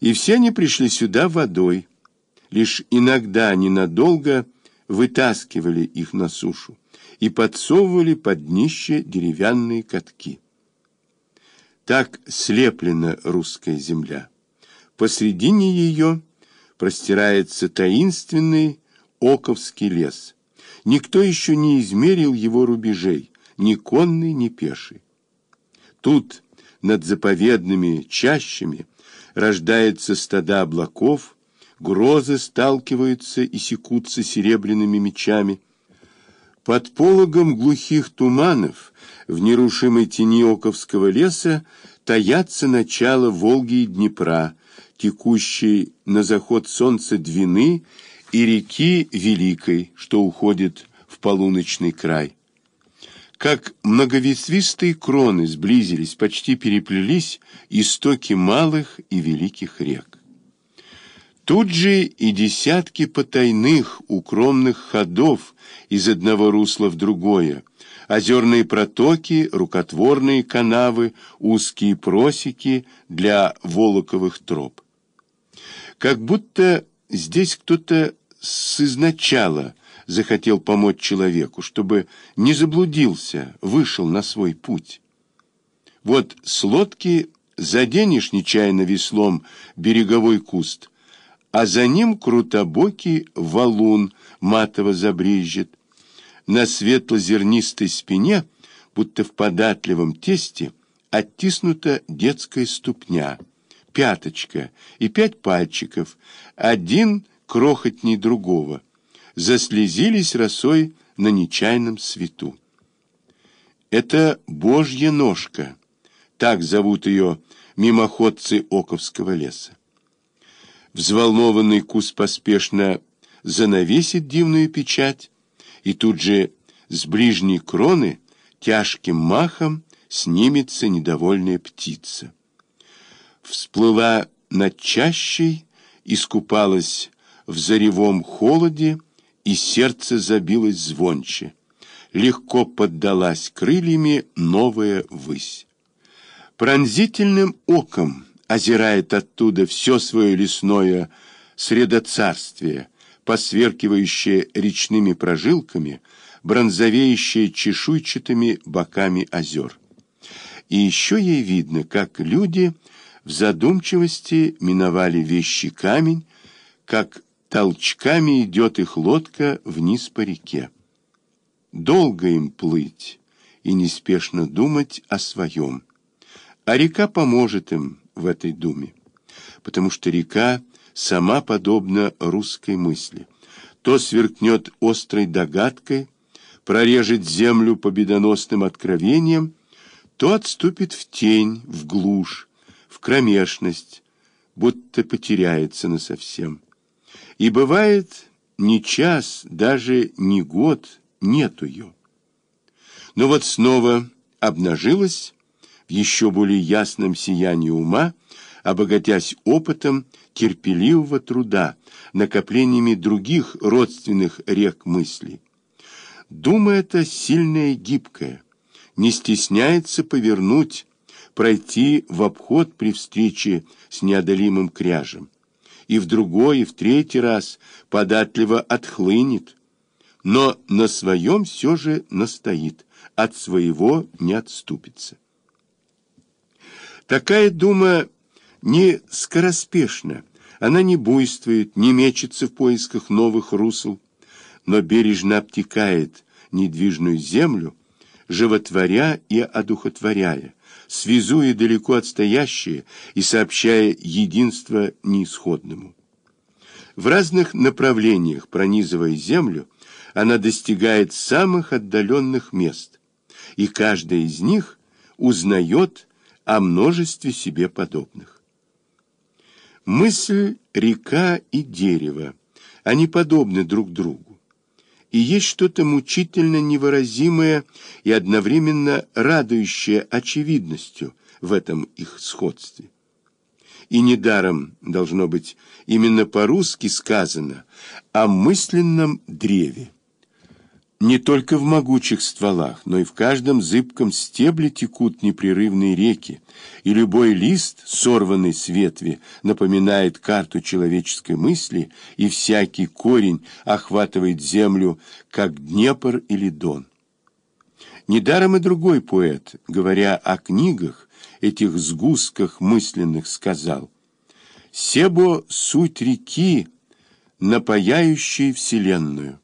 И все они пришли сюда водой. Лишь иногда ненадолго вытаскивали их на сушу и подсовывали под днище деревянные катки. Так слеплена русская земля. Посредине ее простирается таинственный Оковский лес. Никто еще не измерил его рубежей, ни конный, ни пеший. Тут, над заповедными чащами, рождается стада облаков, грозы сталкиваются и секутся серебряными мечами. Под пологом глухих туманов в нерушимой тени Оковского леса таятся начало Волги и Днепра, текущей на заход солнца Двины и реки Великой, что уходит в полуночный край. Как многовесвистые кроны сблизились, почти переплелись истоки малых и великих рек. Тут же и десятки потайных укромных ходов из одного русла в другое, озерные протоки, рукотворные канавы, узкие просеки для волоковых троп. Как будто здесь кто-то с изначала захотел помочь человеку, чтобы не заблудился, вышел на свой путь. Вот с лодки заденешь нечаянно веслом береговой куст – а за ним крутобокий валун матово забрежет. На светло-зернистой спине, будто в податливом тесте, оттиснута детская ступня, пяточка и пять пальчиков, один крохотней другого, заслезились росой на нечаянном свету. Это Божья ножка, так зовут ее мимоходцы Оковского леса. Взволнованный кус поспешно занавесит дивную печать, и тут же с ближней кроны тяжким махом снимется недовольная птица. Всплыла над чащей, искупалась в заревом холоде, и сердце забилось звонче. Легко поддалась крыльями новая высь. Пронзительным оком озирает оттуда все свое лесное средоцарствие, посверкивающее речными прожилками, бронзовеющее чешуйчатыми боками озер. И еще ей видно, как люди в задумчивости миновали вещи камень, как толчками идет их лодка вниз по реке. Долго им плыть и неспешно думать о своем. А река поможет им, в этой думе, потому что река сама подобна русской мысли. То сверкнет острой догадкой, прорежет землю победоносным откровением, то отступит в тень, в глушь, в кромешность, будто потеряется насовсем. И бывает, ни час, даже ни год нет ее. Но вот снова обнажилась в еще более ясном сиянии ума, обогатясь опытом терпеливого труда, накоплениями других родственных рек мыслей. Дума эта сильная и гибкая, не стесняется повернуть, пройти в обход при встрече с неодолимым кряжем. И в другой, и в третий раз податливо отхлынет, но на своем все же настоит, от своего не отступится. Такая дума не скороспешна, она не буйствует, не мечется в поисках новых русел, но бережно обтекает недвижную землю, животворя и одухотворяя, связуя далеко отстоящее и сообщая единство неисходному. В разных направлениях, пронизывая землю, она достигает самых отдаленных мест, и каждая из них узнает о множестве себе подобных. Мысль, река и дерево, они подобны друг другу. И есть что-то мучительно невыразимое и одновременно радующее очевидностью в этом их сходстве. И недаром, должно быть, именно по-русски сказано о мысленном древе. Не только в могучих стволах, но и в каждом зыбком стебле текут непрерывные реки, и любой лист, сорванный с ветви, напоминает карту человеческой мысли, и всякий корень охватывает землю, как Днепр или Дон. Недаром и другой поэт, говоря о книгах, этих сгустках мысленных, сказал «Себо суть реки, напаяющей вселенную».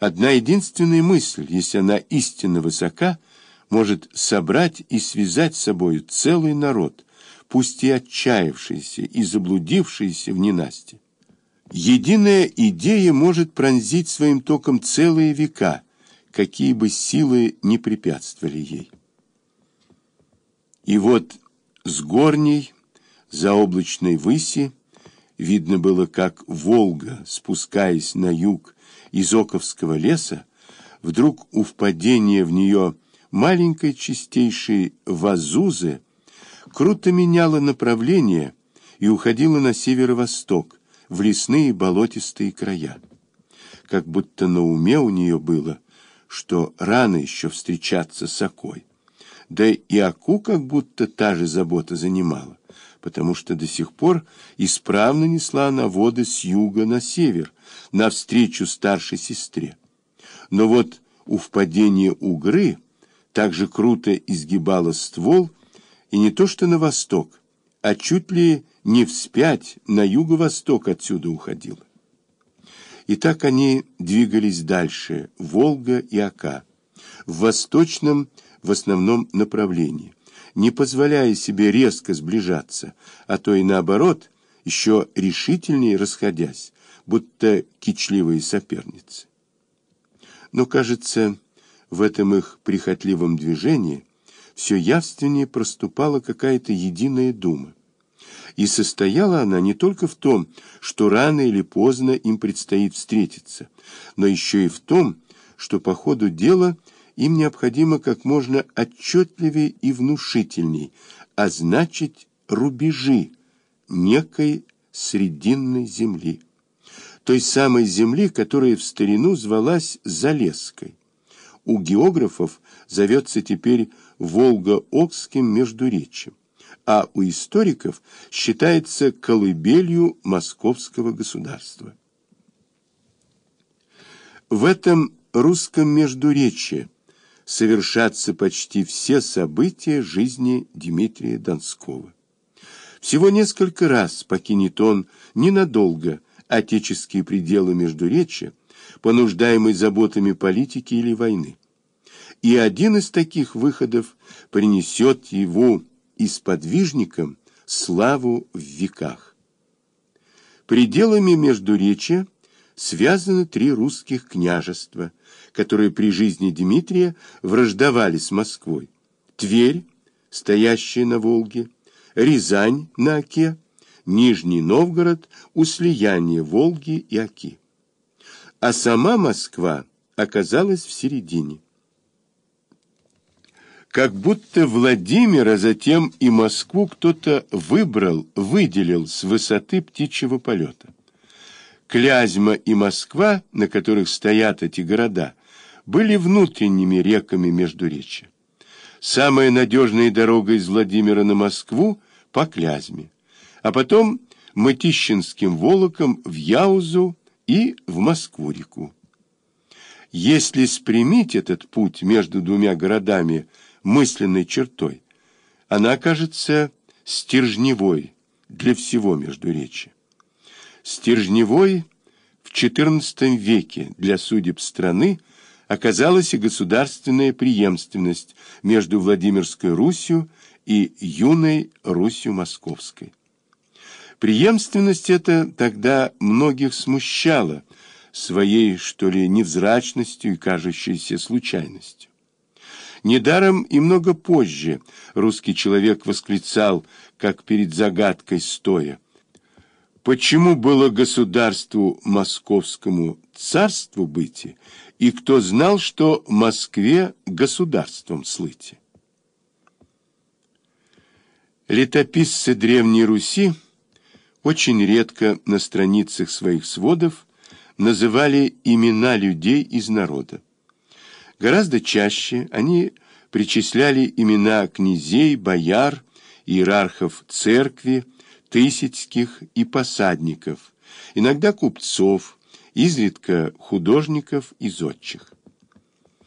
Одна единственная мысль, если она истинно высока, может собрать и связать с собой целый народ, пусть и отчаявшийся и заблудившийся в ненасти. Единая идея может пронзить своим током целые века, какие бы силы не препятствовали ей. И вот с горней, за облачной выси, видно было, как Волга, спускаясь на юг, из Оковского леса, вдруг у впадения в нее маленькой чистейшей вазузы круто меняла направление и уходила на северо-восток, в лесные болотистые края. Как будто на уме у нее было, что рано еще встречаться с Окой. Да и Аку как будто та же забота занимала, потому что до сих пор исправно несла она воды с юга на север, навстречу старшей сестре. Но вот у впадения Угры также круто изгибала ствол, и не то что на восток, а чуть ли не вспять на юго-восток отсюда уходила. И так они двигались дальше, Волга и Ака, в восточном в основном направлении, не позволяя себе резко сближаться, а то и наоборот, еще решительнее расходясь, будто кичливые соперницы. Но, кажется, в этом их прихотливом движении все явственнее проступала какая-то единая дума. И состояла она не только в том, что рано или поздно им предстоит встретиться, но еще и в том, что по ходу дела им необходимо как можно отчетливее и внушительней означить рубежи некой срединной земли той самой земли, которая в старину звалась Залесской. У географов зовется теперь Волго-Окским междуречием, а у историков считается колыбелью московского государства. В этом русском междуречии совершатся почти все события жизни Дмитрия Донского. Всего несколько раз покинет он ненадолго отеческие пределы Междуречия, понуждаемый заботами политики или войны. И один из таких выходов принесет его исподвижникам славу в веках. Пределами Междуречия связаны три русских княжества, которые при жизни Дмитрия враждовали с Москвой. Тверь, стоящая на Волге, Рязань на Оке, Нижний Новгород у слияния Волги и Оки. А сама Москва оказалась в середине. Как будто Владимира, затем и Москву кто-то выбрал, выделил с высоты птичьего полета. Клязьма и Москва, на которых стоят эти города, были внутренними реками Междуречья. Самая надежная дорога из Владимира на Москву по Клязьме а потом Мытищинским волоком в Яузу и в Москву-реку. Если спрямить этот путь между двумя городами мысленной чертой, она окажется стержневой для всего Междуречия. Стержневой в XIV веке для судеб страны оказалась и государственная преемственность между Владимирской Русью и юной Русью Московской. Преемственность эта тогда многих смущала своей, что ли, невзрачностью и кажущейся случайностью. Недаром и много позже русский человек восклицал, как перед загадкой стоя, почему было государству московскому царству быть, и кто знал, что Москве государством слыть. Летописцы Древней Руси очень редко на страницах своих сводов называли имена людей из народа. Гораздо чаще они причисляли имена князей, бояр, иерархов церкви, тысяцких и посадников, иногда купцов, изредка художников и зодчих.